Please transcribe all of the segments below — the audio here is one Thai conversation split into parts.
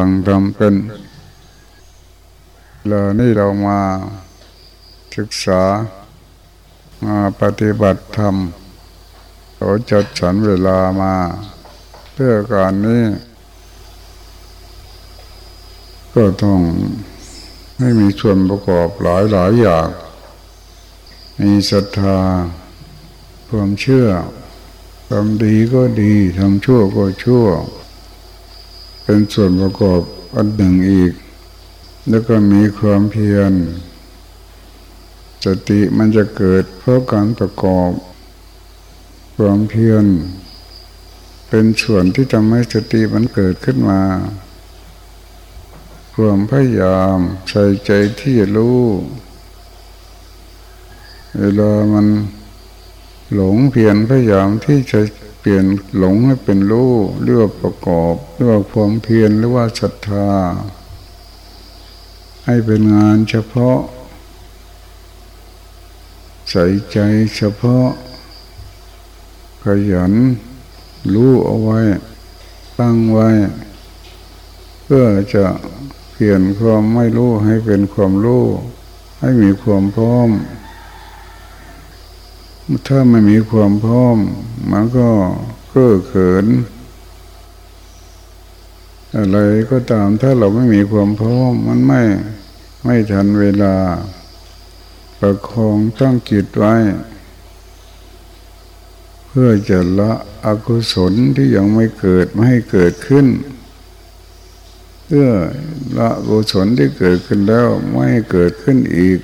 ฟังทำเป็นเรานี่เรามาศึกษามาปฏิบัติธรรมเขาจัดสรรเวลามา เพื่อการนี้ ก็ต้องให้มีส่วนประกอบหลายหลายอย่าง มีศรัทธาความเชื่อทำดีก็ดีทำชั่วก็ชั่ว เป็นส่วนประกอบอันหนึ่งอีก แล้วก็มีความเพียร สติมันจะเกิดเพราะการประกอบ ความเพียร เป็นส่วนที่ทำให้สติมันเกิดขึ้นมาความพยายามใส่ใจที่จะรู้ เวลามันหลงเพียรพยายามที่จะ ปลี่ยนหลงให้เป็นรู้เรียกว่าประกอบเรียกว่าความเพียรหรือว่าศรัทธา ให้เป็นงานเฉพาะ ใส่ใจเฉพาะ ขยัน รู้เอาไว้ ตั้งไว้ เพื่อจะเปลี่ยนความไม่รู้ให้เป็นความรู้ ให้มีความพร้อม ถ้าไม่มีความพร้อม มันก็เก้อเขิน อะไรก็ตามถ้าเราไม่มีความพร้อม มันไม่ไม่ทันเวลา ประคองตั้งจิตไว้ เพื่อจะละอกุศลที่ยังไม่เกิดไม่ให้เกิดขึ้น เพื่อละอกุศลที่เกิดขึ้นแล้วไม่ให้เกิดขึ้นอีก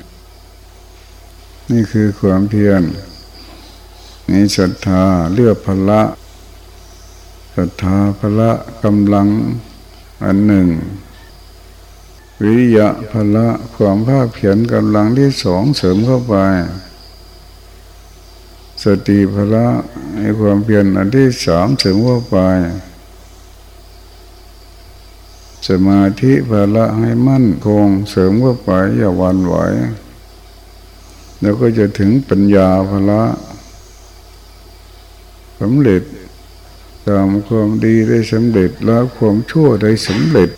นี่คือความเพียร มีศรัทธาเลือกพละศรัทธาพละกำลังอันหนึ่ง วิริยะพละความภาคเพียรกำลังที่สองเสริมเข้าไป สติพละในความเพียรอันที่สามเสริมเข้าไป สมาธิพละให้มั่นคงเสริมเข้าไปอย่าวันไหวแล้วก็จะถึงปัญญาพละ สำเร็จทำความดีได้สำเร็จแล้วความชั่วได้สำเร็จ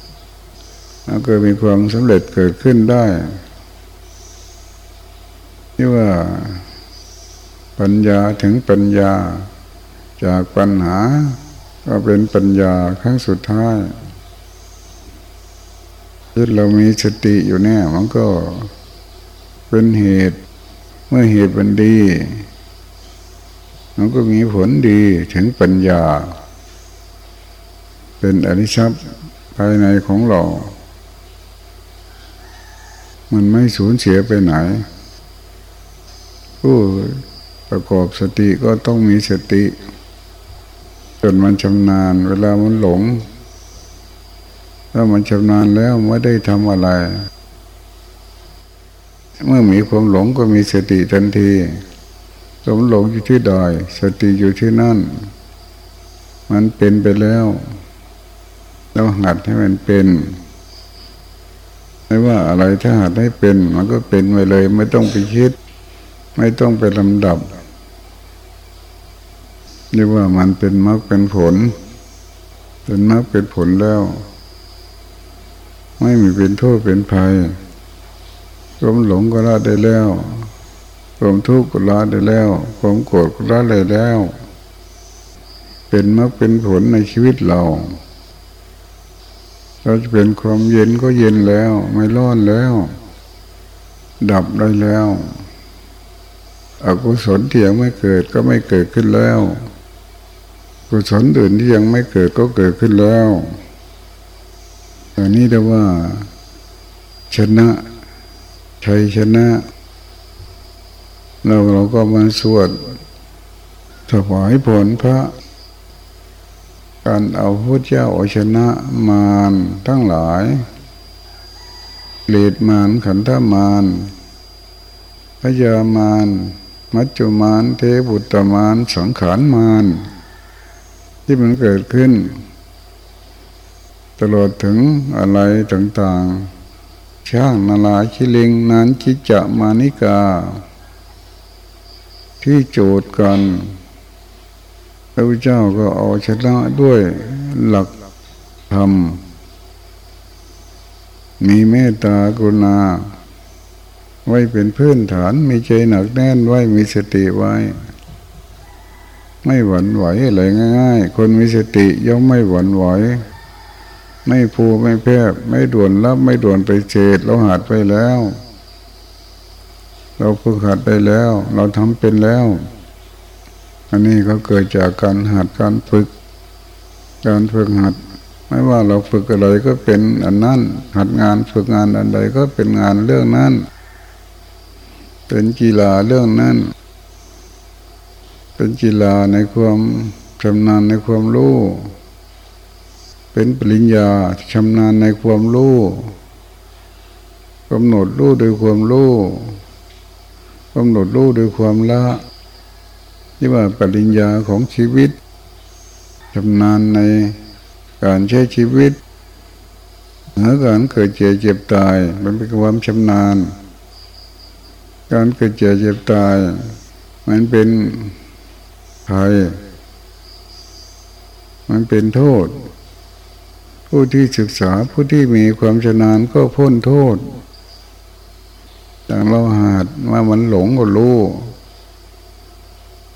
แล้วก็มีความสำเร็จเกิดขึ้นได้ที่ว่าปัญญาถึงปัญญา จากปัญหา ก็เป็นปัญญาครั้งสุดท้ายที่เรามีสติอยู่เนี่ยมันก็เป็นเหตุ เมื่อเหตุมันดี มันก็มีผลดีถึงปัญญา เป็นอริชัพภายในของเรา มันไม่สูญเสียไปไหน ผู้ประกอบสติก็ต้องมีสติ จนมันชำนาญ เวลามันหลง ถ้ามันชำนาญแล้วไม่ได้ทำอะไร เมื่อมีความหลงก็มีสติทันที สมหลงอยู่ที่ดอยสติอยู่ที่นั่น มันเป็นไปแล้วเราหัดให้มันเป็นไม่ว่าอะไรถ้าหัดให้เป็น มันก็เป็นไปเลย ไม่ต้องไปคิด ไม่ต้องไปลำดับเรียกว่ามันเป็นมรรคเป็นผล เป็นมรรคเป็นผลแล้ว ไม่มีเป็นโทษเป็นภัยรมหลงก็ละได้แล้ว ความทุกข์ก็ละได้แล้ว ความโกรธก็ละได้แล้ว เป็นมรรคเป็นผลในชีวิตเรา เราจะเป็นความเย็นก็เย็นแล้ว ไม่ร้อนแล้ว ดับได้แล้วอกุศลที่ยังไม่เกิดก็ไม่เกิดขึ้นแล้ว กุศลอื่นที่ยังไม่เกิดก็เกิดขึ้นแล้วอันนี้เรียกว่า ชนะชัยชนะ เราเราก็มาสวดถวายผลพระ การเอาพระเจ้าอชนะมารทั้งหลายเลดมารขันธมารพยามารมัจจุมารเทบุตรมารสังขารมารที่มันเกิดขึ้น ตลอดถึงอะไรต่างๆ ช่างนาลาชิลิงนันจิจะมานิกา ที่โจทย์กันพระพุทธเจ้าก็เอาชนะด้วยหลักธรรม มีเมตตากรุณา ไว้เป็นพื้นฐาน มีใจหนักแน่นไว้มีสติไว้ ไม่หวั่นไหวอะไรง่าย ๆ คนมีสติย่อมไม่หวั่นไหว ไม่ผูไม่แพบไม่ด่วนรับไม่ด่วนไปเฉดเราหัดไปแล้ว เราฝึกหัดไปแล้ว เราทำเป็นแล้ว อันนี้ก็เกิดจากการหัดการฝึก การฝึกหัด ไม่ว่าเราฝึกอะไรก็เป็นอันนั้น หัดงานฝึกงานอันใดก็เป็นงานเรื่องนั้น เป็นกีฬาเรื่องนั้น เป็นกีฬาในความชำนาญในความรู้เป็นปริญญาชำนาญในความรู้กำหนดรู้โดยความรู้ กำหนดรู้โดยความละที่ว่าปริญญาของชีวิตชำนาญในการใช้ชีวิตเหนือการเกิดเจ็บเจ็บตาย มันเป็นความชำนาญ การเกิดเจ็บเจ็บตาย มันเป็นภัยมันเป็นโทษ ผู้ที่ศึกษาผู้ที่มีความชำนาญก็พ้นโทษ อย่างเราหาดว่ามันหลงก็รู้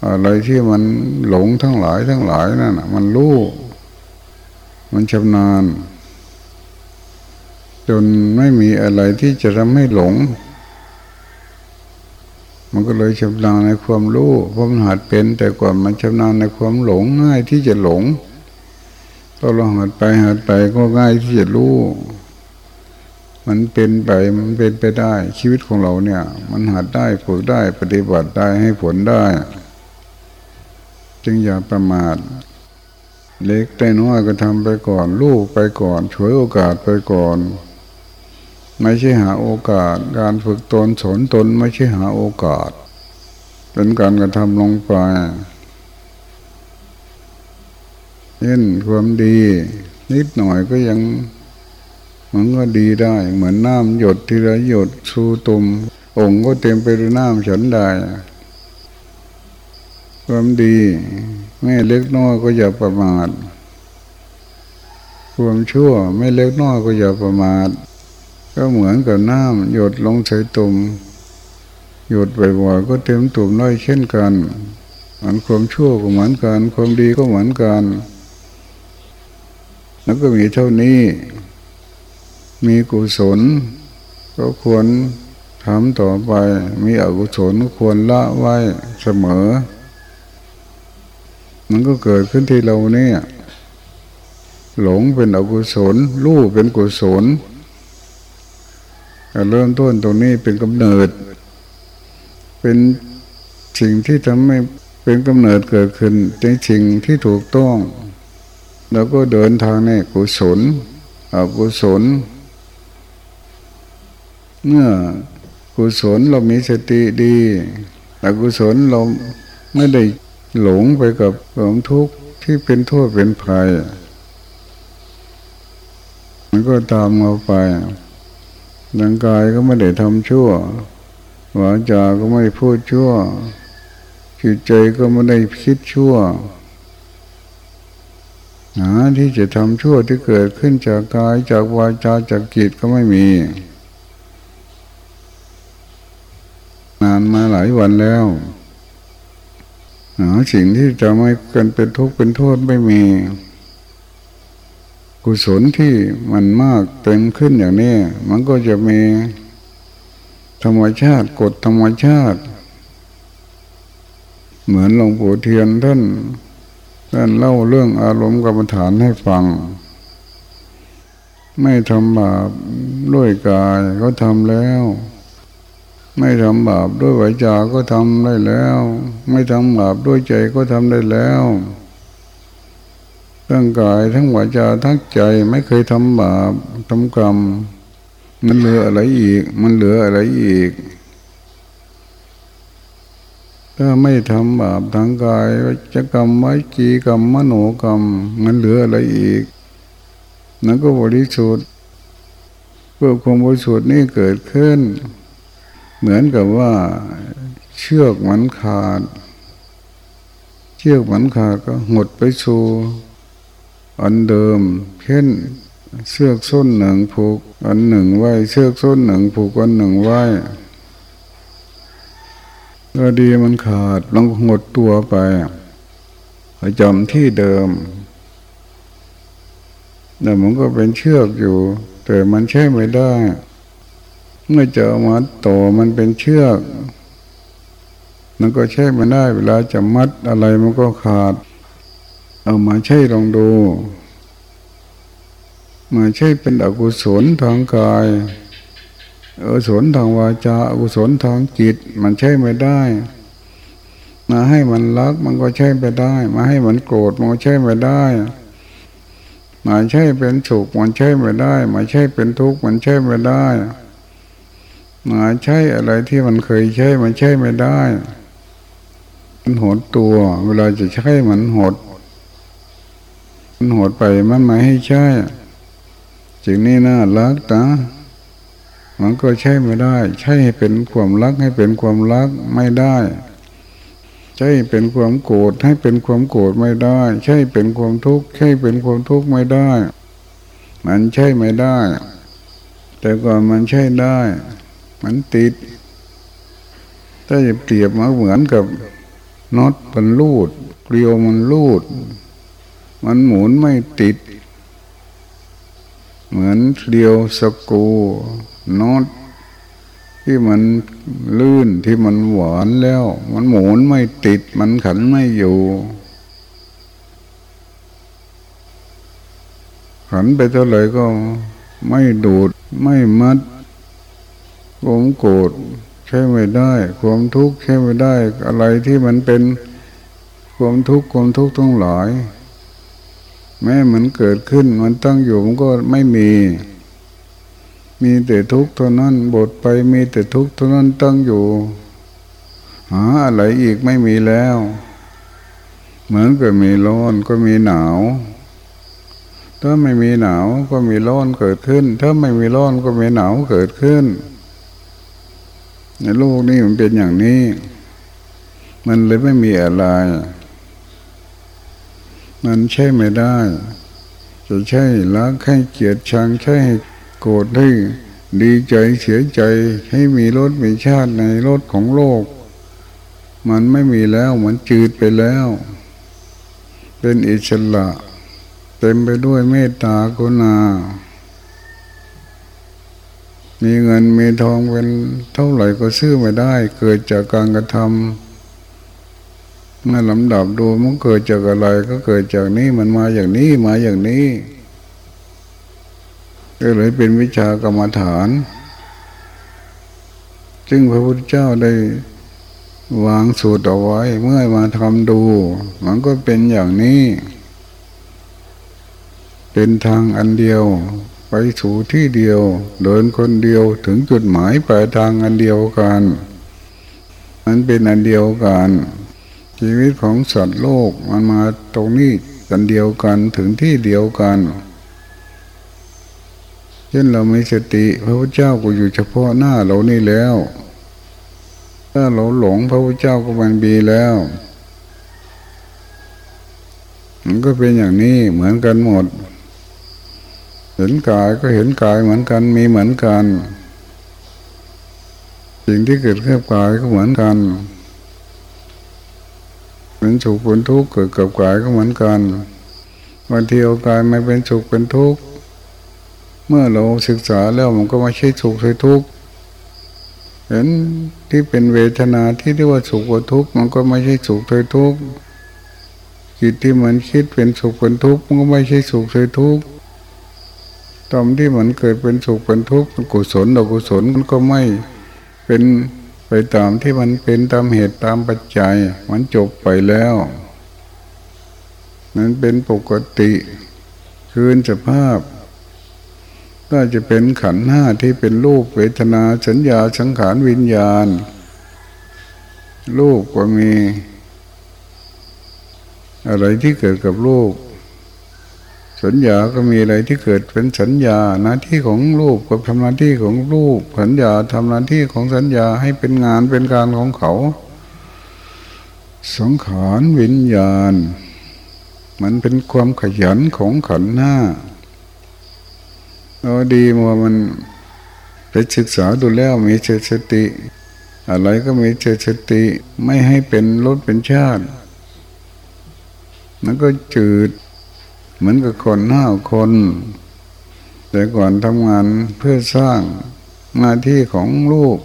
อะไรที่มันหลงทั้งหลายทั้งหลายนั่นมันรู้ มันชำนาญ จนไม่มีอะไรที่จะทำให้หลง มันก็เลยชำนาญในความรู้เพราะมันหัดเป็น แต่ก่อนมันชำนาญในความหลงง่ายที่จะหลงตอเราหัดไปหัดไปก็ง่ายที่จะรู้ มันเป็นไปมันเป็นไปได้ ชีวิตของเราเนี่ย มันหัดได้ฝึกได้ปฏิบัติได้ให้ผลได้ จึงอย่าประมาท เล็กแต่น้อยก็ทำไปก่อน ลูกไปก่อนช่วยโอกาสไปก่อน ไม่ใช่หาโอกาส การฝึกตนสนตนไม่ใช่หาโอกาส เป็นการกระทำลงไปเช่นความดี นิดหน่อยก็ยัง มันก็ดีได้ เหมือนน้ำหยดทีละหยดสูตุมองค์ก็เต็มไปด้วยน้ำฉันได้ความดีแม่เล็กน้อยก็อย่าประมาทความชั่วไม่เล็กน้อยก็อย่าประมาท ก็เหมือนกับน้ำหยดลงใส่ตุ่มหยดบ่อยๆก็เต็มตุ่มน้อยเช่นกันอันความชั่วก็เหมือนกัน ความดีก็เหมือนกัน แล้วก็มีเท่านี้ มีกุศล ก็ควรทำต่อไป มีอกุศลก็ควรละไว้เสมอ มันก็เกิดขึ้นที่เราเนี่ยหลงเป็นอกุศล รู้เป็นกุศลเริ่มต้นตรงนี้เป็นกำเนิด เป็นสิ่งที่ทำให้เป็นกำเนิดเกิดขึ้นในสิ่งที่ถูกต้อง แล้วก็เดินทางในกุศลอกุศล เมื่อกุศลเรามีสติดีอกุศลเราไม่ได้หลงไปกับความทุกข์ที่เป็นโทษเป็นภัย มันก็ตามเราไปร่างกายก็ไม่ได้ทำชั่ววาจาก็ไม่พูดชั่ว จิตใจก็ไม่ได้คิดชั่วหาที่จะทำชั่วที่เกิดขึ้นจากกายจากวาจาจากจิตก็ไม่มีานมาหลายวันแล้วหาสิ่งที่จะไม่กันเป็นทุกข์เป็นโทษไม่มี กุศลที่มันมากเต็มขึ้นอย่างนี้ มันก็จะมีธรรมชาติกฎธรรมชาติ เหมือนหลวงปู่เทียนท่านท่านเล่าเรื่องอารมณ์กรรมฐานให้ฟัง ไม่ทำบาปด้วยกายก็ทำแล้ว ไม่ทำบาปด้วยวาจาก็ทำได้แล้ว ไม่ทำบาปด้วยใจก็ทำได้แล้วร่างกายทั้งวาจาทั้งใจไม่เคยทำบาปทำกรรม มันเหลืออะไรอีก มันเหลืออะไรอีก ถ้าไม่ทำบาปทางกายจะกรรมไว้จีกรรมมโนกรรม มันเหลืออะไรอีก นั่นก็บริสุทธิ์เพื่อความบริสุทธิ์นี่เกิดขึ้น เหมือนกับว่าเชือกมันขาด เชือกมันขาดก็หดไปสู่อันเดิม เช่นเชือกส้นหนึ่งผูก อันหนึ่งไว้ เชือกส้นหนึ่งผูกอันหนึ่งไว้ก็ดีมันขาดลงหดตัวไปประจำที่เดิมแต่มันก็เป็นเชือกอยู่ แต่มันใช้ไม่ได้ เมื่อจะมัดต่อมันเป็นเชือกมันก็ใช้ไม่ได้เวลาจะมัดอะไรมันก็ขาด เอามาใช้ลองดู มาใช้เป็นอกุศลทางกายอกุศลทางวาจาอกุศลทางจิต มันใช้ไม่ได้ มาให้มันรักมันก็ใช้ไม่ได้ มาให้มันโกรธมันก็ใช้ไม่ได้ มาใช่เป็นสุขมันใช่ไม่ได้ มาใช่เป็นทุกข์มันใช่ไม่ได้ มาใช่อะไรที่มันเคยใช้มันใช่ไม่ได้ มันหดตัว เวลาจะใช้มันหด มันหดไปมันไม่ให้ใช่สิ่งนี้น่ารักนะมันก็ใช่ไม่ได้ ใช่ให้เป็นความรักให้เป็นความรักไม่ได้ ใช่เป็นความโกรธให้เป็นความโกรธไม่ได้ ใช่เป็นความทุกข์ใช่เป็นความทุกข์ไม่ได้ มันใช่ไม่ได้ แต่ก่อนมันใช่ได้ มันติด ถ้าจะเปรียบมาเหมือนกับน็อตมันลูด เกลียวมันลูด มันหมุนไม่ติด เหมือนเกลียวสกูน็อตที่มันลื่นที่มันหวานแล้ว มันหมุนไม่ติด มันขันไม่อยู่ขันไปเท่าไหร่ก็ไม่ดูดไม่มัด ความโกรธใช่ไม่ได้ ความทุกข์ใช่ไม่ได้ อะไรที่มันเป็นความทุกข์ความทุกข์ทั้งหลาย แม้มันเกิดขึ้นมันตั้งอยู่มันก็ไม่มี มีแต่ทุกข์เท่านั้นบทไปมีแต่ทุกข์เท่านั้นตั้งอยู่หาอะไรอีกไม่มีแล้ว เหมือนกับมีร้อนก็มีหนาว ถ้าไม่มีหนาวก็มีร้อนเกิดขึ้น ถ้าไม่มีร้อนก็มีหนาวเกิดขึ้น ในโลกนี้มันเป็นอย่างนี้ มันเลยไม่มีอะไร มันใช่ไม่ได้ จะใช่รักให้เกียรติชังใช่โกรธให้ดีใจเสียใจให้มีรสมีชาติในรสของโลก มันไม่มีแล้วมันจืดไปแล้ว เป็นอิสระ เต็มไปด้วยเมตตากรุณา มีเงินมีทองเป็นเท่าไหร่ก็ซื้อไม่ได้ เกิดจากการกระทำเมื่อลำดับดูมันเกิดจากอะไรก็เกิดจากนี้มันมาอย่างนี้มาอย่างนี้ก็เลยเป็นวิชากรรมฐานจึงพระพุทธเจ้าได้วางสูตรเอาไว้ เมื่อมาทำดู มันก็เป็นอย่างนี้ เป็นทางอันเดียว ไปสู่ที่เดียว เดินคนเดียวถึงจุดหมายปลายทางอันเดียวกันมันเป็นอันเดียวกัน ชีวิตของสัตว์โลกมันมาตรงนี้กันเดียวกันถึงที่เดียวกันเช่นเราไม่สติพระพุทธเจ้าก็อยู่เฉพาะหน้าเรานี่แล้ว ถ้าเราหลงพระพุทธเจ้าก็มันบีแล้ว มันก็เป็นอย่างนี้เหมือนกันหมด เห็นกายก็เห็นกายเหมือนกันมีเหมือนกัน สิ่งที่เกิดขึ้นกายก็เหมือนกันเป็นสุขเป็นทุกข์เกิดกับกายก็เหมือนกันบางทีเอากายมาเป็นสุขเป็นทุกข์เมื่อเราศึกษาแล้วมันก็ไม่ใช่สุขใช่ทุกข์เห็นที่เป็นเวทนาที่เรียกว่าสุขว่าทุกข์มันก็ไม่ใช่สุขใช่ทุกข์จิตที่มันคิดเป็นสุขเป็นทุกข์มันก็ไม่ใช่สุขใช่ทุกข์ ตอนที่มันเกิดเป็นสุขเป็นทุกข์กุศลอกุศลมันก็ไม่เป็นไปตามที่มันเป็นตามเหตุตามปัจจัย มันจบไปแล้วมันเป็นปกติคืนสภาพก็จะเป็นขันห้าที่เป็นรูปเวทนาสัญญาสังขารวิญญาณ รูปก็มี อะไรที่เกิดกับรูป สัญญาก็มีอะไรที่เกิดเป็นสัญญาหน้าที่ของรูปกับทำหน้าที่ของรูป สัญญาทำหน้าที่ของสัญญาให้เป็นงานเป็นการของเขา สังขารวิญญาณ มันเป็นความขยันของขันหน้าเอาดีมัวมันไปศึกษาดูแล้วมีเจตสติ อะไรก็มีเจตสติไม่ให้เป็นรถเป็นชาติมันก็จืด เหมือนกับคนห้าคน แต่ก่อนทำงานเพื่อสร้างหน้าที่ของลูก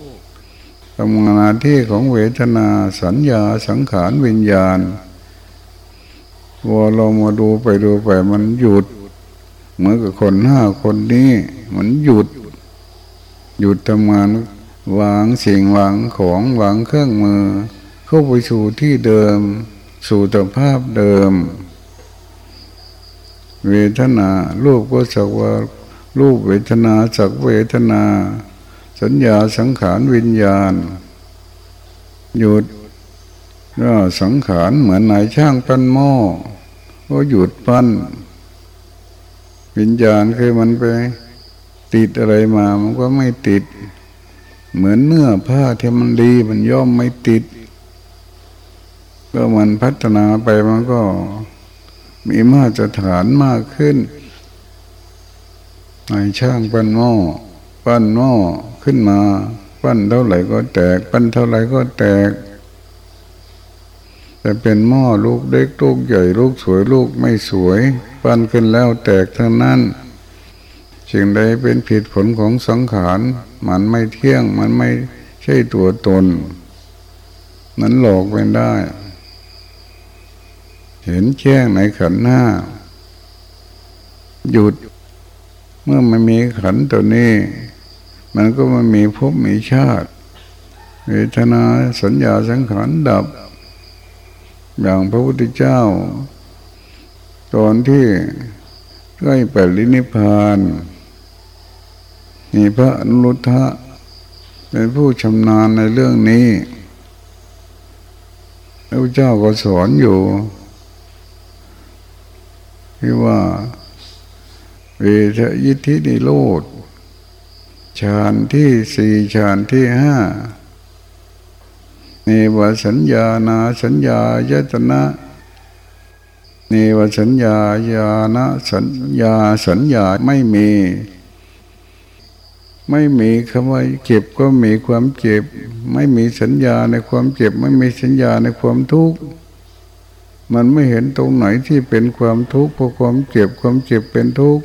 ทำงานหน้าที่ของเวทนาสัญญาสังขารวิญญาณพอเรามาดูไปดูไปมันหยุด เหมือนกับคนห้าคนนี้ มันหยุด หยุดทำงานวางสิ่งวางของวางเครื่องมือ เข้าไปสู่ที่เดิม สู่สภาพเดิม เวทนา รูปก็สักว่ารูปเวทนาสักเวทนา สัญญาสังขารวิญญาณ หยุดก็สังขารเหมือนนายช่างปั้นหม้อก็หยุดปั้น วิญญาณคือมันไป ติดอะไรมามันก็ไม่ติด เหมือนเนื้อผ้าที่มันดีมันย่อมไม่ติด ก็มันพัฒนาไปมันก็ มีมาตรฐานมากขึ้นนายช่างปั้นหม้อปั้นหม้อขึ้นมา ปั้นเท่าไหร่ก็แตก ปั้นเท่าไหร่ก็แตก แต่เป็นหม้อลูกเล็กลูกใหญ่ลูกสวยลูกไม่สวย ปั้นขึ้นแล้วแตกทั้งนั้นสิ่งใดเป็นผิดผลของสังขาร มันไม่เที่ยงมันไม่ใช่ตัวตน นั้นหลอกไปได้ เห็นแจ้งในขันหน้าหยุด เมื่อมันมีขันตัวนี้ มันก็มันมีภพมีชาติเวทนาสัญญาสังขารดับ อย่างพระพุทธเจ้า ตอนที่ใกล้ปรินิพานมีพระอนุรุทธะเป็นผู้ชำนาญในเรื่องนี้พระเจ้าก็สอนอยู่ ที่ว่าเวทยิทธินิโรธฌานที่สี่ฌานที่ห้าเนวสัญญานาสัญญายตนะเนวสัญญาญาณสัญญาสัญญาไม่มี ไม่มีคำว่าเจ็บก็มีความเจ็บ ไม่มีสัญญาในความเจ็บ ไม่มีสัญญาในความทุกข์ มันไม่เห็นตรงไหนที่เป็นความทุกข์เพราะความเจ็บความเจ็บเป็นทุกข์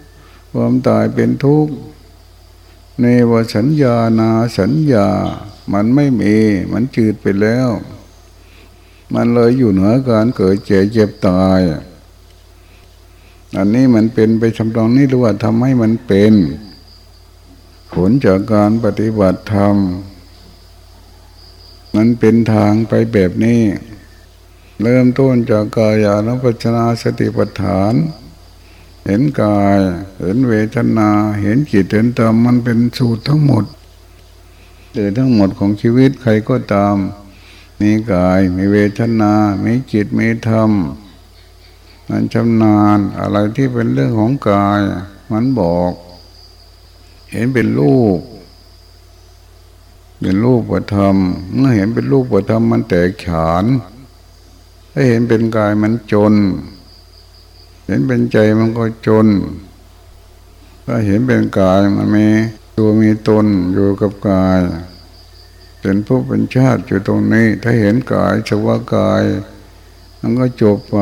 ความตายเป็นทุกข์ในวสัญญานาสัญญา มันไม่มี มันจืดไปแล้ว มันเลยอยู่เหนือการเกิดเจ็บเจ็บตาย อันนี้มันเป็นไปทำตรงนี้หรือว่าทำให้มันเป็น ผลจากการปฏิบัติธรรม มันเป็นทางไปแบบนี้ เริ่มต้นจากกายานุปัจนาสติปัฏฐาน เห็นกาย เห็นเวทนา เห็นจิตเห็นธรรมมันเป็นสูตรทั้งหมดแต่ทั้งหมดของชีวิตใครก็ตาม มีกายมีเวทนา มีจิตมีธรรมมันชำนาญอะไรที่เป็นเรื่องของกาย มันบอก เห็นเป็นรูป เป็นรูปประธรรมเมื่อเห็นเป็นรูปประธรรมมันแตกฉาน ถ้าเห็นเป็นกายมันจน เห็นเป็นใจมันก็จน ถ้าเห็นเป็นกายมันมีตัวมีตนอยู่กับกายเป็นผู้เป็นชาติอยู่ตรงนี้ ถ้าเห็นกายชวากาย มันก็จบไป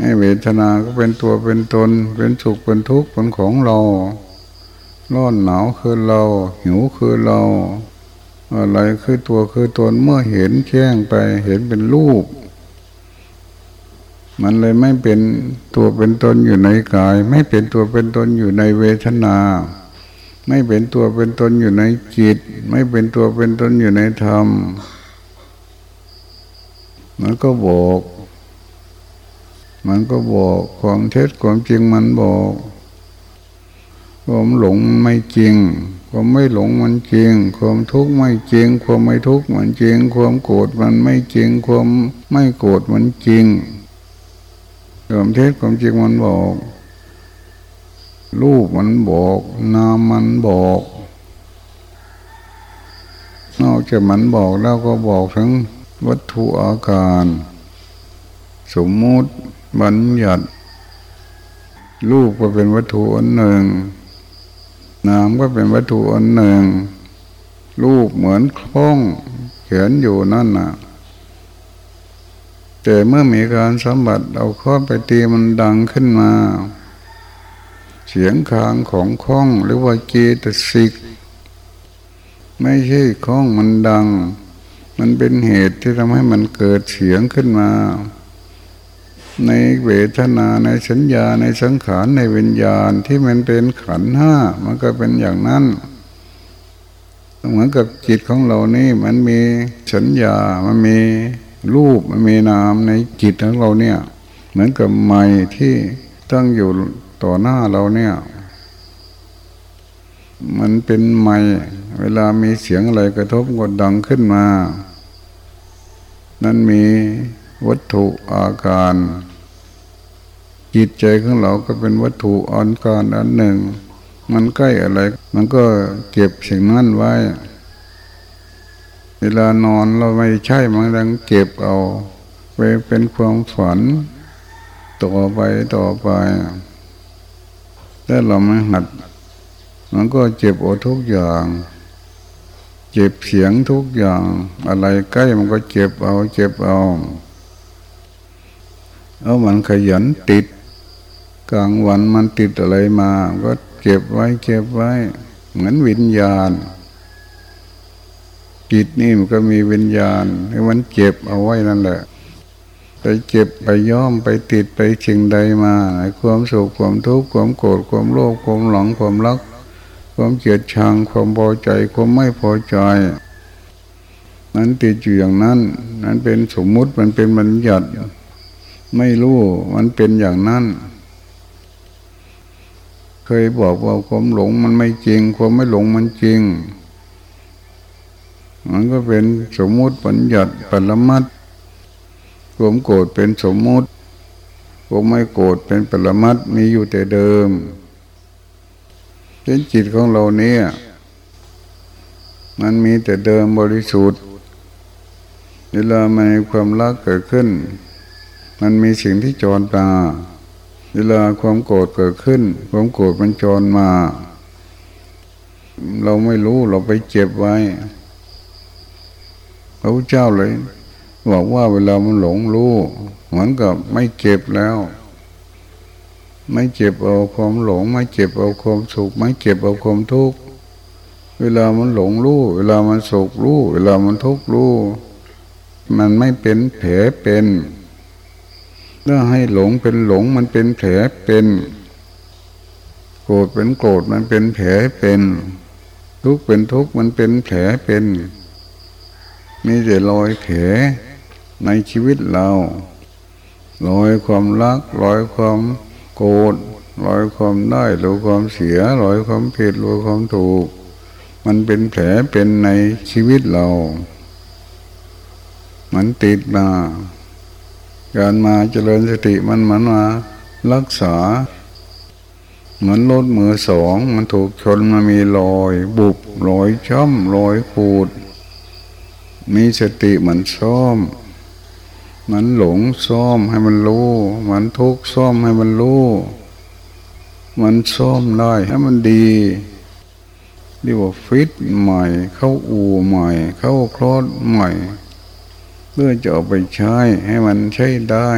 ให้เวทนาก็เป็นตัวเป็นตน เป็นสุขเป็นทุกข์เป็นของเรา ร้อนหนาวคือเรา หิวคือเรา อะไรคือตัวคือตนเมื่อเห็นแจ้งไปเห็นเป็นรูป มันเลยไม่เป็นตัวเป็นตนอยู่ในกาย ไม่เป็นตัวเป็นตนอยู่ในเวทนา ไม่เป็นตัวเป็นตนอยู่ในจิต ไม่เป็นตัวเป็นตนอยู่ในธรรมมันก็บอก มันก็บอกความเท็จความจริงมันบอกความหลงไม่จริง ความไม่หลงมันจริง ความทุกข์ไม่จริง ความไม่ทุกข์มันจริง ความโกรธมันไม่จริง ความไม่โกรธมันจริงความเท็จความจริงมันบอก รูปมันบอก นามมันบอก นอกจากมันบอกแล้วก็บอกทั้งวัตถุอาการ สมมุติบัญญัติรูปก็เป็นวัตถุอันหนึ่ง นามก็เป็นวัตถุอันหนึ่ง รูปเหมือนคล้องเขียนอยู่นั่นน่ะ แต่เมื่อมีการสัมผัสเอาข้อไปตีมันดังขึ้นมา เสียงคางของคล้องหรือว่าเจตสิก ไม่ใช่คล้องมันดัง มันเป็นเหตุที่ทำให้มันเกิดเสียงขึ้นมา ในเวทนาในสัญญาในสังขารในวิญญาณที่มันเป็นขันห้ามันก็เป็นอย่างนั้นเหมือนกับจิตของเรานี่มันมีสัญญา มันมีรูปมันมีนามในจิตของเราเนี่ย เหมือนกับไม้ที่ตั้งอยู่ต่อหน้าเราเนี่ย มันเป็นไม้เวลามีเสียงอะไรกระทบกดดังขึ้นมา นั้นมี วัตถุอาการ จิตใจของเราก็เป็นวัตถุอาการอันหนึ่ง มันใกล้อะไร มันก็เก็บสิ่งนั้นไว้ เวลานอนเราไม่ใช่มันดังเก็บเอา ไปเป็นความฝัน ต่อไปต่อไปถ้าเราไม่หัด มันก็เจ็บโอทุกอย่างเจ็บเสียงทุกอย่าง อะไรใกล้มันก็เจ็บเอา เจ็บเอา เอามันขยันติด กลางวันมันติดอะไรมา ก็เก็บไว้เก็บไว้ เหมือนวิญญาณจิตนี่มันก็มีวิญญาณให้มันเจ็บเอาไว้นั่นแหละ ไปเจ็บไปย้อมไปติดไปชิงใดมาความสุขความทุกข์ความโกรธความโลภความหลงความรัก ความเกลียดชังความพอใจความไม่พอใจนั้นติดอยู่อย่างนั้น นั้นเป็นสมมุติมันเป็นบัญญัติ ไม่รู้มันเป็นอย่างนั้น เคยบอกว่าความหลงมันไม่จริง ความไม่หลงมันจริง มันก็เป็นสมมุติปัญญัติปรมัตความโกรธเป็นสมมุติความไม่โกรธเป็นปรมัตมีอยู่แต่เดิมเป็นจิตของเราเนี่ยมันมีแต่เดิมบริสุทธิ์ เวลามีความรักเกิดขึ้น มันมีสิ่งที่จรมาเวลาความโกรธเกิดขึ้น ความโกรธมันจรมา เราไม่รู้เราไปเจ็บไว้พระพุทธเจ้าเลย บอกว่าเวลามันหลงรู้เหมือนกับไม่เจ็บแล้ว ไม่เจ็บเอาความหลง ไม่เจ็บเอาความสุข ไม่เจ็บเอาความทุกข์เวลามันหลงรู้ เวลามันสุขรู้ เวลามันทุกข์รู้ มันไม่เป็นแผลเป็น ถ้าให้หลงเป็นหลงมันเป็นแผลเป็น โกรธเป็นโกรธมันเป็นแผลเป็น ทุกข์เป็นทุกข์มันเป็นแผลเป็นมีแต่รอยแผลในชีวิตเรารอยความรักรอยความโกรธรอยความได้หรือความเสียรอยความผิดรือความถูก มันเป็นแผลเป็นในชีวิตเรา มันติดมา การมาเจริญสติมันเหมือนมารักษา เหมือนรถมือสองมันถูกชนมามีรอย บุบรอยช้ำรอยขูด มีสติเหมือนซ่อม มันหลงซ่อมให้มันรู้ มันทุกข์ซ่อมให้มันรู้มันซ่อมได้ให้มันดีเรียกว่าฟิตใหม่ เข้าอู่ใหม่ เข้าคลอดใหม่ เพื่อจะเอาไปใช้ให้มันใช้ได้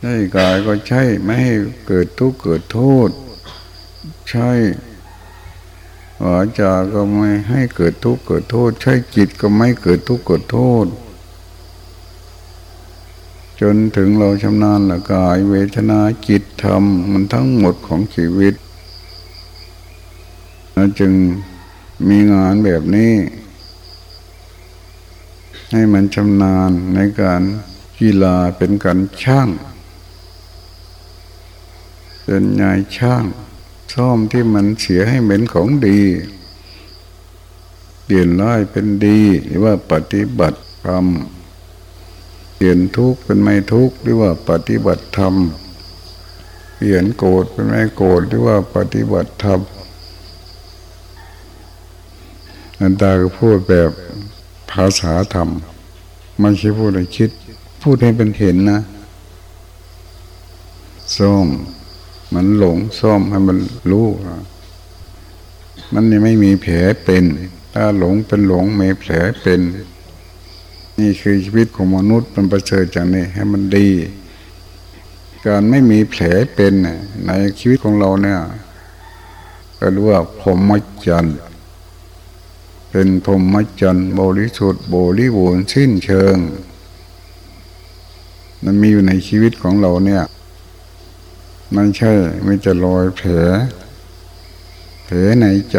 ใช้กายก็ใช้ไม่ให้เกิดทุกข์เกิดโทษ ใช่วาจาก็ไม่ให้เกิดทุกข์เกิดโทษ ใช้จิตก็ไม่เกิดทุกข์เกิดโทษ จนถึงเราชำนาญละกายเวทนาจิตธรรมมันทั้งหมดของชีวิตจึงมีงานแบบนี้ ให้มันชำนาญในการกีฬาเป็นการช่าง เป็นงายช่างซ่อมที่มันเสียให้เหม็นของดี เปลี่ยนร้ายเป็นดี หรือว่าปฏิบัติธรรมเปลี่ยนทุกข์เป็นไม่ทุกข์หรือว่าปฏิบัติธรรมเปลี่ยนโกรธเป็นไม่โกรธหรือว่าปฏิบัติธรรมอันตาก็พูดแบบ ภาษาธรรมไม่ใช่พูดให้คิด พูดให้เป็นเห็นนะสซ่อมมันหลงซ่อมให้มันรู้มันนี่ไม่มีแผลเป็น ถ้าหลงเป็นหลงไมีแผลเป็น นี่คือชีวิตของมนุษย์มันประเสริฐจากนี้ให้มันดี การไม่มีแผลเป็นในชีวิตของเราเนี่ยก็รู้ว่าพรหมจรรย์ เป็นพรหมจรรย์บริสุทธิ์บริบูรณ์สิ้นเชิง มันมีอยู่ในชีวิตของเราเนี่ยมันใช่ไม่จะรอยแผลแผลในใจ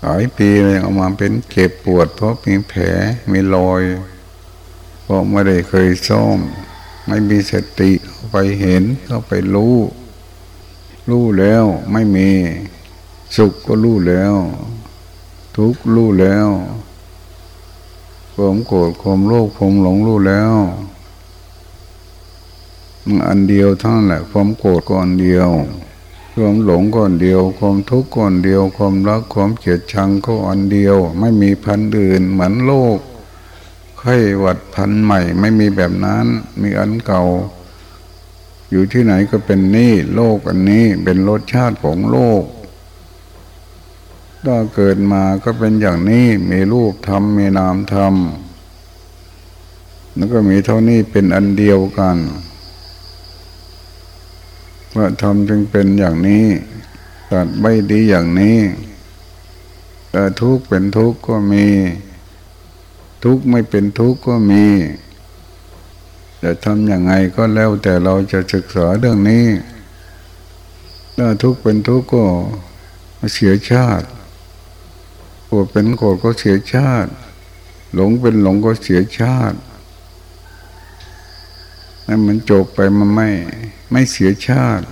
หลายปีเลยออกมาเป็นเจ็บปวด เพราะมีแผลมีรอย เพราะไม่ได้เคยซ่อมไม่มีสติเข้าไปเห็นเข้าไปรู้ รู้แล้วไม่มี สุขก็รู้แล้ว ทุกข์รู้แล้วความโกรธความโลภความหลงรู้แล้วอันเดียวเท่านั้นแหละ ความโกรธก่อนเดียว ความหลงก่อนเดียว ความทุกข์ก่อนเดียว ความรักความเกลียดชังก็อันเดียว ไม่มีพันอื่นเหมือนโลกไข้หวัดพันใหม่ ไม่มีแบบนั้น มีอันเก่า อยู่ที่ไหนก็เป็นนี่ โลกอันนี้เป็นรสชาติของโลก ถ้าเกิดมาก็เป็นอย่างนี้มีรูปธรรมมีนามธรรมแล้วก็มีเท่านี้เป็นอันเดียวกันว่าทำจึงเป็นอย่างนี้ตัดไม่ดีอย่างนี้แต่ทุกเป็นทุกก็มี ทุกไม่เป็นทุกก็มีจะทำอย่างไงก็แล้วแต่เราจะศึกษาเรื่องนี้ ถ้าทุกเป็นทุกก็เสียชาติ โกรธเป็นโกรธก็เสียชาติ หลงเป็นหลงก็เสียชาตินั่นมันจบไปมันไม่ ไม่เสียชาติ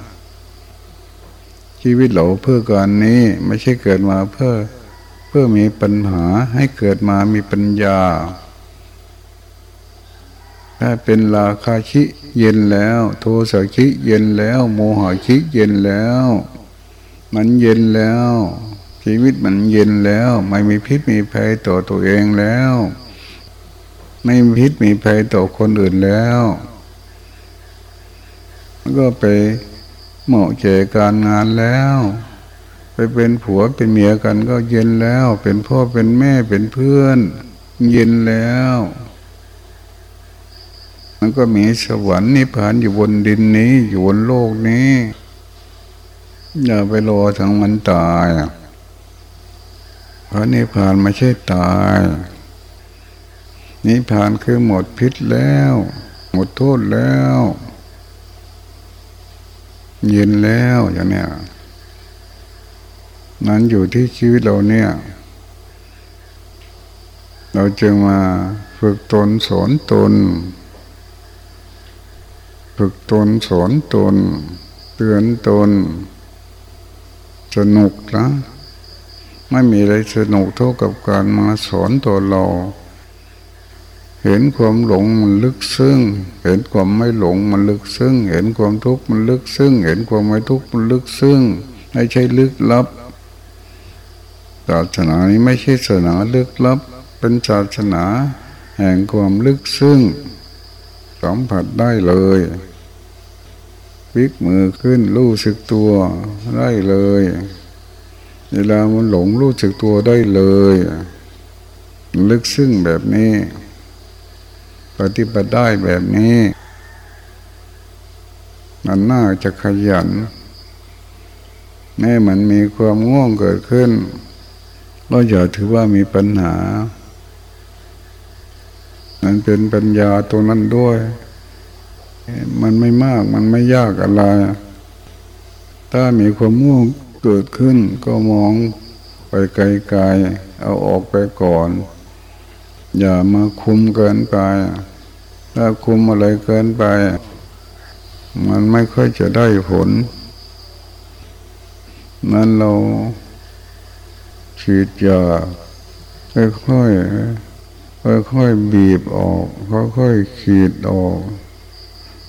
ชีวิตเราเพื่อการนี้ไม่ใช่เกิดมาเพื่อ เพื่อมีปัญหาให้เกิดมามีปัญญา ถ้าเป็นราคาชิเย็นแล้ว โทสะชิเย็นแล้ว โมหะชิเย็นแล้ว มันเย็นแล้ว ชีวิตมันเย็นแล้ว ไม่มีพิษมีภัยต่อตัวเองแล้ว ไม่มีพิษมีภัยต่อคนอื่นแล้วก็ไปเหมาะแก่การงานแล้ว ไปเป็นผัวเป็นเมียกันก็เย็นแล้ว เป็นพ่อเป็นแม่เป็นเพื่อน เย็นแล้ว มันก็มีสวรรค์นิพพานอยู่บนดินนี้อยู่บนโลกนี้ อย่าไปรอถึงมันตาย พราะนิพพานไม่ใช่ตาย นิพพานคือหมดพิษแล้ว หมดโทษแล้ว เย็นแล้วอย่างเนี้ยนั้นอยู่ที่ชีวิตเราเนี่ย เราจึงมาฝึกตนสอนตน ฝึกตนสอนตน เตือนตน สนุกนะ ไม่มีอะไรสนุกเท่ากับการมาสอนตัวเรา เห็นความหลงมันลึกซึ้ง เห็นความไม่หลงมันลึกซึ้ง เห็นความทุกข์มันลึกซึ้ง เห็นความไม่ทุกข์มันลึกซึ้ง ไม่ใช่ลึกลับ ศาสนานี้ไม่ใช่ศาสนาลึกลับ เป็นศาสนาแห่งความลึกซึ้งสัมผัสได้เลยพิกมือขึ้นรู้สึกตัวได้เลย เวลามันหลงรู้สึกตัวได้เลยลึกซึ้งแบบนี้ ปฏิบัติได้แบบนี้มันน่าจะขยันแม้มันมีความง่วงเกิดขึ้น ก็อย่าถือว่ามีปัญหา มันเป็นปัญญาตัวนั้นด้วย มันไม่มากมันไม่ยากอะไร ถ้ามีความง่วง เกิดขึ้นก็มองไปไกลๆเอาออกไปก่อน อย่ามาคุมเกินไปถ้าคุมอะไรเกินไป มันไม่ค่อยจะได้ผล นั้นเราฉีดยาค่อยๆค่อยๆบีบออกค่อยๆขีดออก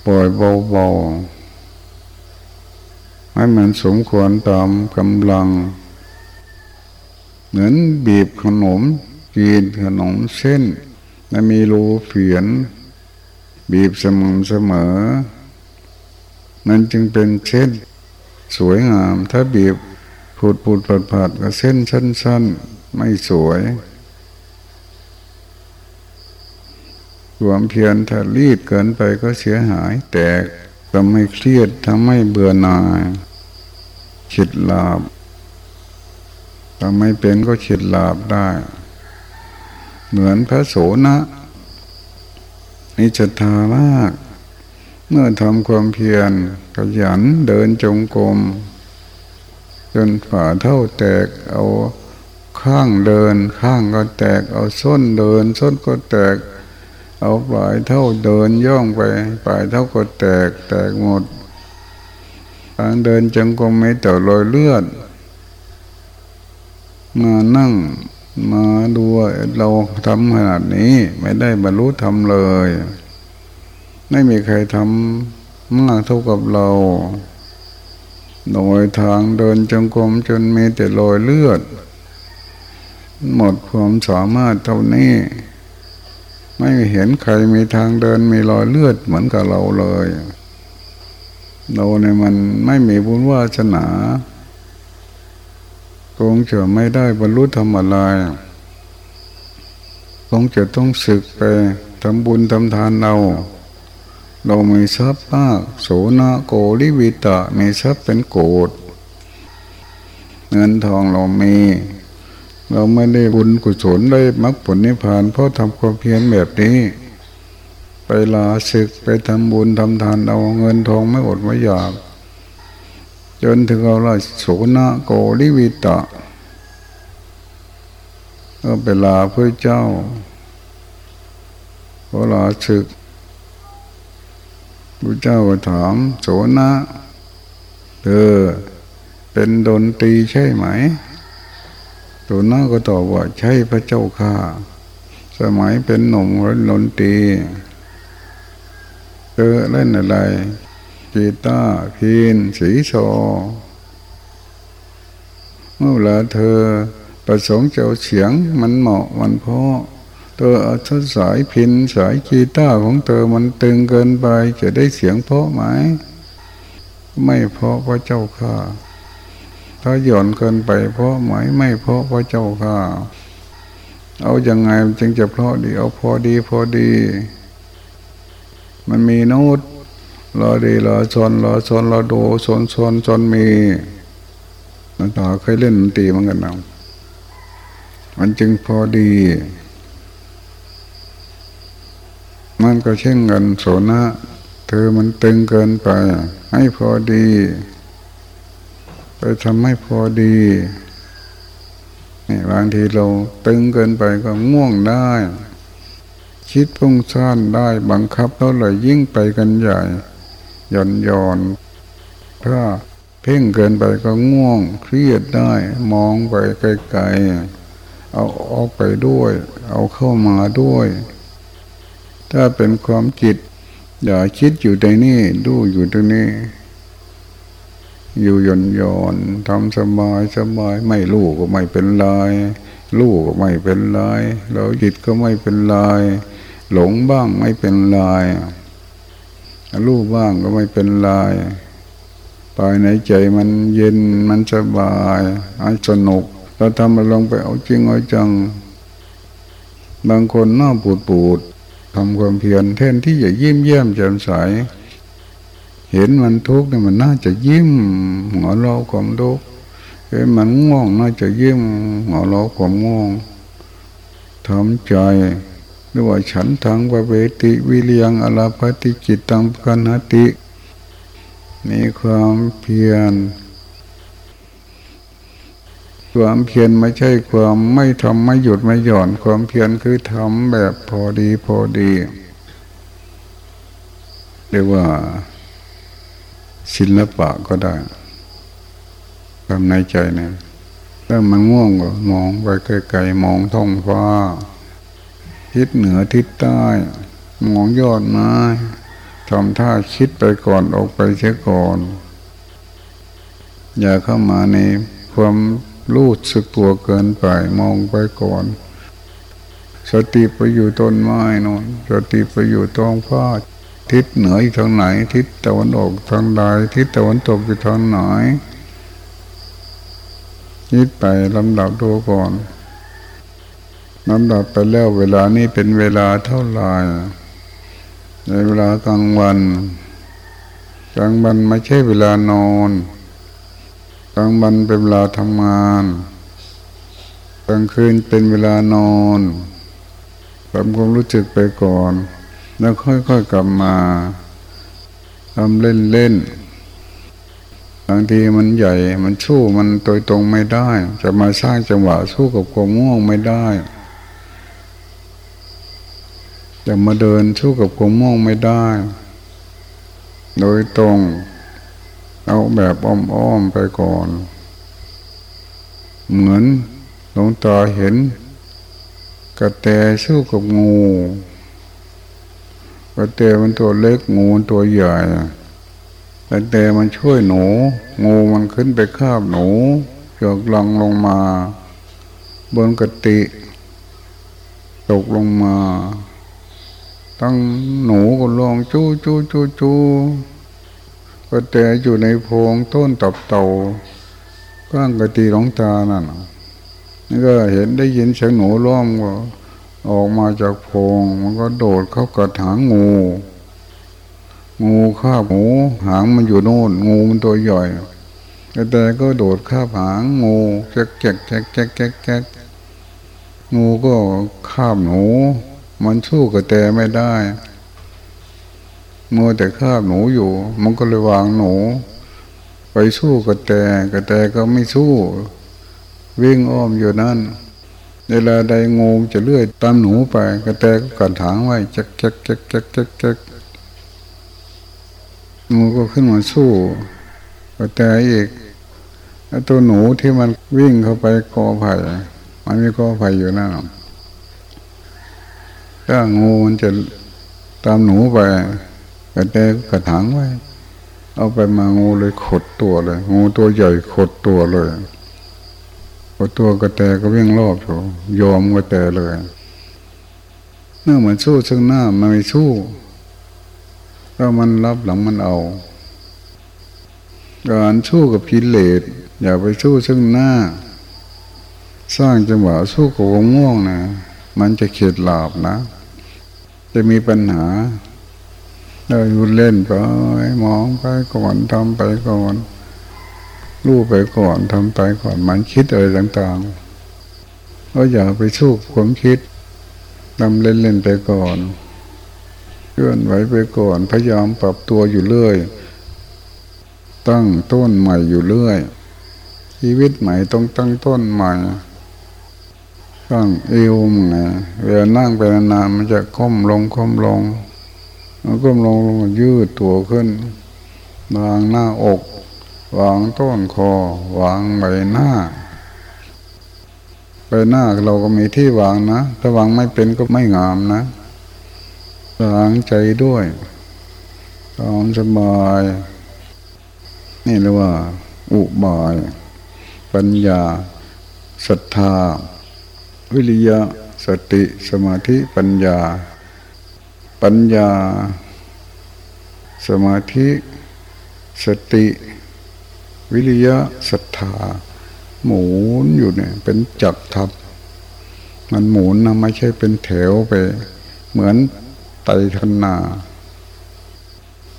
ปล่อยเบาๆ ให้มันสมควรตามกำลัง เหมือนบีบขนมกินขนมเส้นและมีรูเฝียน บีบเสมอเสมอ มันจึงเป็นเส้น สวยงาม ถ้าบีบผุดผุดผัดผัดก็เส้นสั้น ๆ ไม่สวยควมเพียรถ้ารีดเกินไปก็เสียหาย แตกทำให้เครียดทำให้เบื่อหน่าย ขิดลาบทำไม่เป็นก็ขิดลาบได้ เหมือนพระโสนะนิจทามาก เมื่อทำความเพียรขยันเดินจงกรมจนฝ่าเท่าแตกเอาข้างเดิน ข้างก็แตก เอาส้นเดิน ส้นก็แตก เอาปลายเท่าเดินย่องไป ปลายเท่าก็แตกแตกหมด ทางเดินจงกรมไม่แต่รอยเลือด มานั่งมาดูเราทำขนาดนี้ไม่ได้บรรลุธรรมเลย ไม่มีใครทำมากเท่ากับเรา โดยทางเดินจงกรมจนมีแต่รอยเลือด หมดความสามารถเท่านี้ ไม่เห็นใครมีทางเดินมีรอยเลือดเหมือนกับเราเลย เราเนี่ยมันไม่มีบุญวาสนาคงจะไม่ได้บรรลุธรรมอะไรคงจะต้องศึกไปทำบุญทำทานเรา เรามีทรัพย์มากโสนาโกลิวิตะมีทรัพย์เป็นโกดเงินทองเรามี เราไม่ได้บุญกุศลได้มรรคผลนิพพานเพราะทำความเพียรแบบนี้ ไปลาศึกไปทำบุญทำทานเอาเงินทองไม่อดไม่อยาก จนถึงเราละโสนาโกลิวิตะก็เวลาพระเจ้าพอลาศึกพระเจ้าก็ถามโสนะเธอเป็นดนตรีใช่ไหมโสนะก็ตอบว่าใช่พระเจ้าข้าสมัยเป็นหนุ่มเล่นดนตรี เธอเล่นอะไรกีตาร์พีนสีโซเมื่อเวลาเธอประสงค์เจ้าเสียงมันเหมาะมันเพาะเธอเอาสายพินสายกีตาร์ของเธอมันตึงเกินไปจะได้เสียงเพาะไหมไม่เพาะพระเจ้าค่ะถ้าหย่อนเกินไปเพาะไหมไม่เพาะพระเจ้าค่ะเอาอย่างไงจึงจะเพาะดีเอาพอดีพอดี มันมีโน้ตรอดีรอชนรอชนรอดูชนชนชนมีนันตาเคยเล่นดนตรีมือนกันนะมันจึงพอดี มันก็เช่นกันโสนะเธอมันตึงเกินไป ให้พอดี ไปทำให้พอดีนี่บางทีเราตึงเกินไปก็ง่วงได้ คิดพุ่งซ่านได้บังคับเท่าไหร่ยิ่งไปกันใหญ่หย่อนย่อนถ้าเพ่งเกินไปก็ง่วงเครียดได้มองไปไกลๆเอาออกไปด้วย เอาเข้ามาด้วย ถ้าเป็นความจิต อย่าคิดอยู่ในนี่ดูอยู่ตรงนี้ อยู่หย่อนย่อนทำสบายสบายไม่รู้ก็ไม่เป็นไรรู้ก็ไม่เป็นไรเราจิตก็ไม่เป็นไร หลงบ้างไม่เป็นไรรู้บ้างก็ไม่เป็นไรภายในใจมันเย็นมันสบายให้สนุกเราทำมันลงไปเอาจริงเอาจัง บางคนหน้าปูดปูดทำความเพียรแทนที่จะยิ้มเยี่ยมแจ่มใสเห็นมันทุกข์เนี่ยมันน่าจะยิ้มหัวเราความทุกข์เห็นมันง่วงน่าจะยิ้มหัวเราความง่วงทำใจ หรือว่าฉันทางปเวติวิเลียงอลาปฏิจิตตังกันหติ มีความเพียร ความเพียรไม่ใช่ความไม่ทำไม่หยุดไม่หย่อน ความเพียรคือทำแบบพอดีพอดีเรียกว่า ศิลปะก็ได้ทำในใจเนี่ยถ้ามันง่วงก็มองไปไกลๆมองท้องฟ้า ทิศเหนือทิศใต้มองยอดไม้ทำท่าคิดไปก่อนออกไปเสียก่อน อย่าเข้ามาในความรู้สึกตัวเกินไปมองไปก่อน สติไปอยู่ต้นไม้นอนสติไปอยู่ตองฟ้าทิศเหนืออยู่ทางไหน ทิศตะวันออกทางใดทิศตะวันตกอยู่ทางไหนคิดไปลำดับดูก่อน ลำดับไปแล้วเวลานี้เป็นเวลาเท่าไหร่ในเวลากลางวันกลางวันไม่ใช่เวลานอนกลางวันเป็นเวลาทำงานกลางคืนเป็นเวลานอนทำความรู้สึกไปก่อน แล้วค่อยๆกลับมาทำเล่นๆบางทีมันใหญ่ มันสู้มันโดยตรงไม่ได้ จะมาสร้างจังหวะสู้กับความง่วงไม่ได้ จะมาเดินสู้กับความง่วงไม่ได้ โดยตรง เอาแบบอ้อมๆไปก่อน เหมือนหลวงตาเห็น กระแตสู้กับงูกระแตมันตัวเล็กงูตัวใหญ่กระแตมันช่วยหนู งูมันขึ้นไปคาบหนูเกือกลังลงมา บนกติ ตกลงมา ตั้งหนูก็ลองจู้จู้จู้จู้กระแตอยู่ในโพงต้นตับเต่าก้างกติหลงตานั่นนี่ก็เห็นได้ยินเสียงหนูร้องก็ออกมาจากโพงมันก็โดดเข้ากระถางงู งูคาบหมูหางมันอยู่โน่น งูมันตัวใหญ่แต่ก็โดดคาบหางงูแจ๊กแจ๊กแจ๊กแจ๊กแจ๊กแจ๊กงูก็คาบหนู มันสู้กับแต่ไม่ได้มัวแต่คาบหนูอยู่ มันก็เลยวางหนู ไปสู้กับแต่กับแต่ก็ไม่สู้ วิ่งอ้อมอยู่นั่นเวลาใดงูจะเลื่อยตามหนูไปกระแตก็กัดถางไว้จักจักจักจักจักจักงูก็ขึ้นมาสู้กระแตอีกแล้วตัวหนูที่มันวิ่งเข้าไปกอไผ่มันมีกอไผ่อยู่นั่น ถ้างูมันจะตามหนูไปกระแตก็กัดถางไว้ เอาไปมางูเลยขดตัวเลย งูตัวใหญ่ขดตัวเลยพอตัวกระแตก็วิ่งรอบอยู่ยอมกระแตเลยเมื่อเหมือนสู้ซึ่งหน้ามันไม่สู้ถ้ามันรับหลังมันเอา การสู้กับกิเลสอย่าไปสู้ซึ่งหน้า สร้างจังหวะสู้กับง่วงนะ มันจะเข็ดหลาบนะ จะมีปัญหาเราอยู่เล่นไปมองไปก่อนทำไปก่อนรู้ไปก่อนทำไปก่อนมันคิดอะไรต่างๆก็อย่าไปสู้ความคิดทำเล่นๆไปก่อนเคลื่อนไหวไปก่อนพยายามปรับตัวอยู่เรื่อย ตั้งต้นใหม่อยู่เรื่อย ชีวิตใหม่ต้องตั้งต้นใหม่ ตั้งเอวมไงเวลานั่งไปนานๆมันจะค่อมลงค่อมลงมันก้มลงลงยืดตัวขึ้นบางหน้าอก วางต้นคอ วางใบหน้าใบหน้าเราก็มีที่วางนะถ้าวางไม่เป็นก็ไม่งามนะวางใจด้วยตามสบาย นี่เรียกว่า อุบาย ปัญญาศรัทธา วิริยะสติสมาธิปัญญา ปัญญา สมาธิ สติ วิริยะศรัทธา หมุนอยู่เนี่ย เป็นจักรทับมันหมุนนะไม่ใช่เป็นแถวไป เหมือนไตทันนา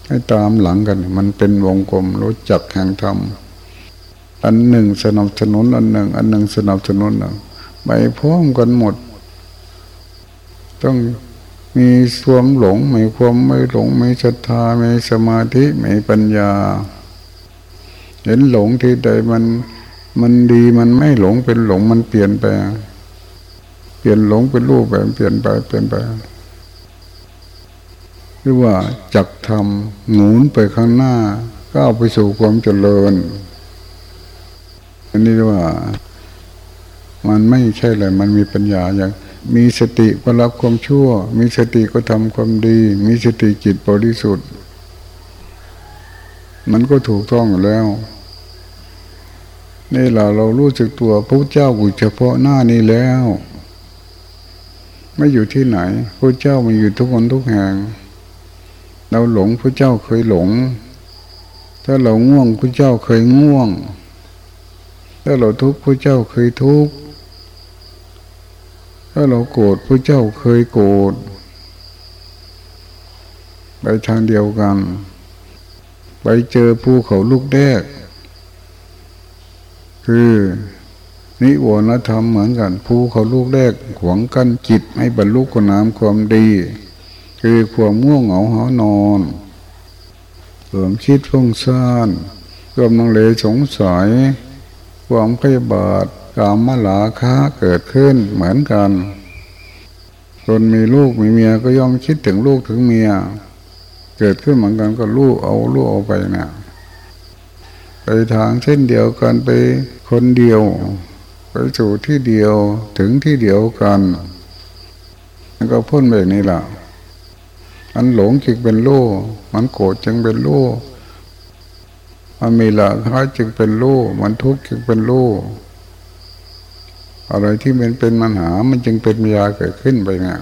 ให้ตามหลังกัน มันเป็นวงกลมรู้จักแห่งธรรมอันหนึ่งสนับสนุนอันหนึ่ง อันหนึ่งสนับสนุนหนึ่ง ไปพร้อมกันหมด ต้องมีสวมหลงมีความไม่หลงมีศรัทธามีสมาธิมีปัญญา เห็นหลงที่ใดมันมันดีมันไม่หลงเป็นหลงมันเปลี่ยนไป เปลี่ยนหลงเป็นรูปแบบเปลี่ยนไปเปลี่ยนไปหรือว่าจักทำหมุนไปข้างหน้าก้าวไปสู่ความเจริญ อันนี้ว่า มันไม่ใช่เลย มันมีปัญญาอย่างมีสติก็รับความชั่ว มีสติก็ทำความดี มีสติจิตบริสุทธิ์ มันก็ถูกต้องแล้วนี่เราเรารู้สึกตัวพระเจ้าอยู่เฉพาะหน้านี้แล้ว ไม่อยู่ที่ไหนพระเจ้ามันอยู่ทุกคนทุกแห่ง เราหลงพระเจ้าเคยหลง ถ้าเราง่วงพระเจ้าเคยง่วง ถ้าเราทุกข์พระเจ้าเคยทุกข์ ถ้าเราโกรธพระเจ้าเคยโกรธไปทางเดียวกัน ไปเจอภูเขาลูกแดก คือนิวรณธรรมเหมือนกันภูเขาลูกแรกขวงกั้นจิตให้บรรลุคุณามความดี คือความง่วงเหงาหานอนความคิดฟุ้งซ่านความนังเลสงสัย ความพยาบาท กามมลาค้าเกิดขึ้นเหมือนกันคนมีลูกมีเมียก็ย่อมคิดถึงลูกถึงเมีย เกิดขึ้นเหมือนกันก็ลูกเอาลูกเอาไปเนะี่ยไปทางเช่นเดียวกันไปคนเดียว ไปสู่ที่เดียวถึงที่เดียวกันมันก็พ้นแบบนี้ล่ะมันหลงจึงเป็นโลมันโกรธจึงเป็นโลมันมีละค้าจึงเป็นโลมันทุกข์จึงเป็นโล อะไรที่มันเป็นปัญหามันจึงเป็นมียาเกิดขึ้นไปเนี่ย